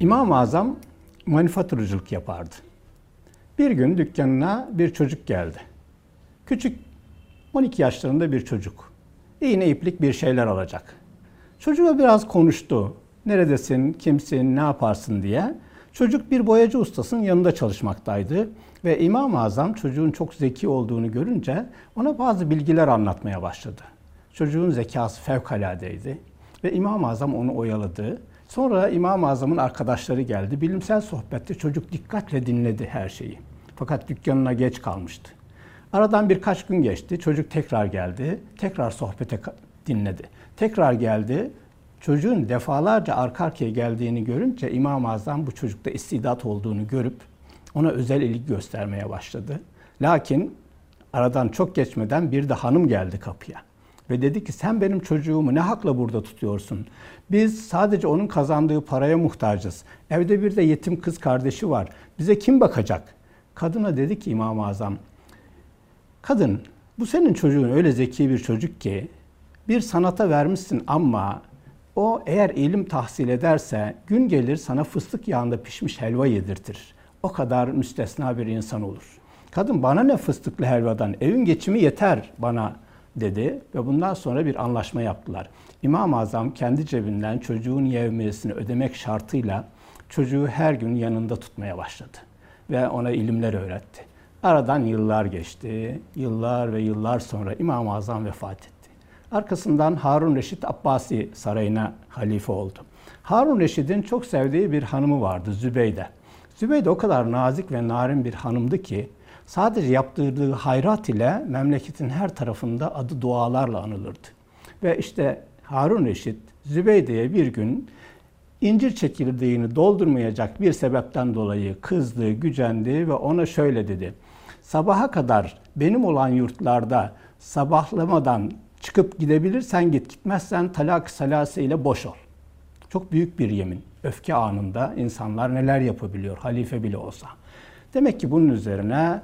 İmam-ı Azam manifaturculuk yapardı. Bir gün dükkanına bir çocuk geldi. Küçük 12 yaşlarında bir çocuk. İğne iplik bir şeyler alacak. Çocuğa biraz konuştu. Neredesin, kimsin, ne yaparsın diye. Çocuk bir boyacı ustasının yanında çalışmaktaydı ve İmam-ı Azam çocuğun çok zeki olduğunu görünce ona bazı bilgiler anlatmaya başladı. Çocuğun zekası fevkaladeydi ve İmam-ı Azam onu oyaladı. Sonra İmam-ı Azam'ın arkadaşları geldi. Bilimsel sohbette çocuk dikkatle dinledi her şeyi. Fakat dükkanına geç kalmıştı. Aradan birkaç gün geçti. Çocuk tekrar geldi. Tekrar sohbete dinledi. Tekrar geldi. Çocuğun defalarca arka arkaya geldiğini görünce İmam-ı Azam bu çocukta istidat olduğunu görüp ona özel ilgi göstermeye başladı. Lakin aradan çok geçmeden bir de hanım geldi kapıya. Ve dedi ki sen benim çocuğumu ne hakla burada tutuyorsun? Biz sadece onun kazandığı paraya muhtacız. Evde bir de yetim kız kardeşi var. Bize kim bakacak? Kadına dedi ki İmam-ı Azam, kadın bu senin çocuğun öyle zeki bir çocuk ki bir sanata vermişsin ama o eğer ilim tahsil ederse gün gelir sana fıstık yağında pişmiş helva yedirtir. O kadar müstesna bir insan olur. Kadın bana ne fıstıklı helvadan evin geçimi yeter bana dedi ve bundan sonra bir anlaşma yaptılar. İmam-ı Azam kendi cebinden çocuğun yevmiyesini ödemek şartıyla çocuğu her gün yanında tutmaya başladı ve ona ilimler öğretti. Aradan yıllar geçti. Yıllar ve yıllar sonra İmam-ı Azam vefat etti. Arkasından Harun Reşit Abbasi sarayına halife oldu. Harun Reşit'in çok sevdiği bir hanımı vardı Zübeyde. Zübeyde o kadar nazik ve narin bir hanımdı ki sadece yaptırdığı hayrat ile memleketin her tarafında adı dualarla anılırdı. Ve işte Harun Reşit Zübeyde'ye bir gün incir çekirdeğini doldurmayacak bir sebepten dolayı kızdı, gücendi ve ona şöyle dedi. Sabaha kadar benim olan yurtlarda sabahlamadan çıkıp gidebilirsen git, gitmezsen talak salase ile boş ol. Çok büyük bir yemin. Öfke anında insanlar neler yapabiliyor, halife bile olsa. Demek ki bunun üzerine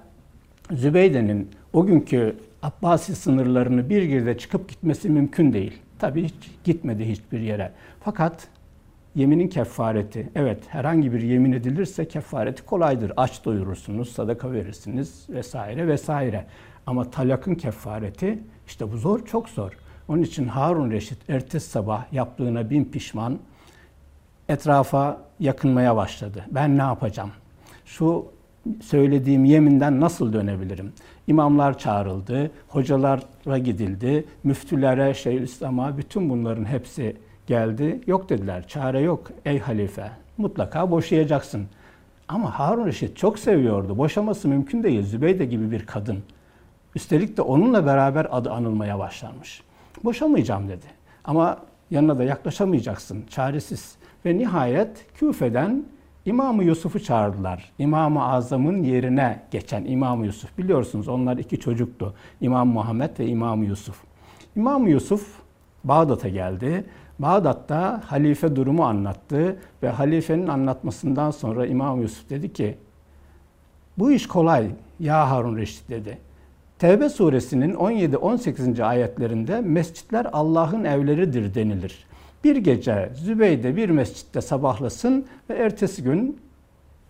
Zübeyde'nin o günkü Abbasi sınırlarını bir girde çıkıp gitmesi mümkün değil. Tabii hiç gitmedi hiçbir yere. Fakat yeminin kefareti, evet herhangi bir yemin edilirse kefareti kolaydır. Aç doyurursunuz, sadaka verirsiniz vesaire vesaire. Ama talakın kefareti işte bu zor, çok zor. Onun için Harun Reşit ertesi sabah yaptığına bin pişman etrafa yakınmaya başladı. Ben ne yapacağım? Şu söylediğim yeminden nasıl dönebilirim? İmamlar çağrıldı, hocalara gidildi, müftülere, Şeyhülislam'a bütün bunların hepsi geldi. Yok dediler, çare yok ey halife. Mutlaka boşayacaksın. Ama Harun Reşit çok seviyordu. Boşaması mümkün değil. Zübeyde gibi bir kadın. Üstelik de onunla beraber adı anılmaya başlanmış. Boşamayacağım dedi. Ama yanına da yaklaşamayacaksın. Çaresiz. Ve nihayet Küfe'den İmam-ı Yusuf'u çağırdılar. İmam-ı Azam'ın yerine geçen İmam-ı Yusuf. Biliyorsunuz onlar iki çocuktu. İmam Muhammed ve İmam Yusuf. İmam Yusuf Bağdat'a geldi. Bağdat'ta halife durumu anlattı ve halifenin anlatmasından sonra İmam Yusuf dedi ki bu iş kolay ya Harun Reşit dedi. Tevbe suresinin 17-18. ayetlerinde mescitler Allah'ın evleridir denilir. Bir gece Zübeyde bir mescitte sabahlasın ve ertesi gün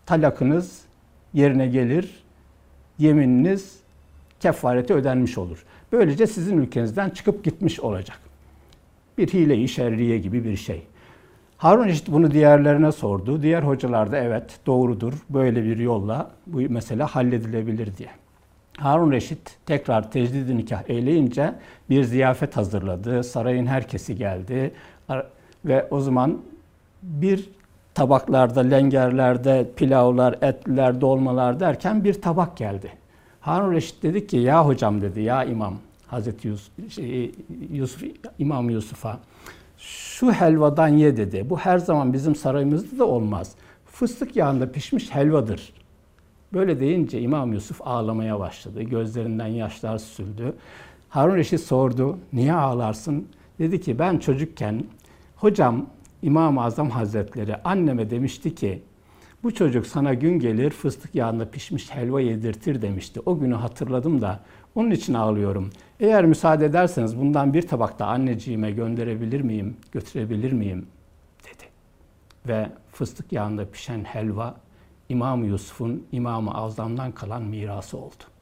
talakınız yerine gelir, yemininiz kefareti ödenmiş olur. Böylece sizin ülkenizden çıkıp gitmiş olacak. Bir hile-i şerriye gibi bir şey. Harun Reşit bunu diğerlerine sordu. Diğer hocalar da evet doğrudur böyle bir yolla bu mesele halledilebilir diye. Harun Reşit tekrar tecdid nikah eyleyince bir ziyafet hazırladı. Sarayın herkesi geldi. Ve o zaman bir tabaklarda, lengerlerde pilavlar, etler, dolmalar derken bir tabak geldi. Harun Reşit dedi ki ya hocam dedi ya imam Hazreti Yusuf, şey, Yusuf İmam Yusuf'a şu helvadan ye dedi. Bu her zaman bizim sarayımızda da olmaz. Fıstık yağında pişmiş helvadır. Böyle deyince İmam Yusuf ağlamaya başladı. Gözlerinden yaşlar süzüldü. Harun Reşit sordu, niye ağlarsın? Dedi ki ben çocukken hocam İmam-ı Azam Hazretleri anneme demişti ki bu çocuk sana gün gelir fıstık yağında pişmiş helva yedirtir demişti. O günü hatırladım da onun için ağlıyorum. Eğer müsaade ederseniz bundan bir tabak da anneciğime gönderebilir miyim, götürebilir miyim dedi. ve fıstık yağında pişen helva İmam Yusuf'un İmam-ı Azam'dan kalan mirası oldu.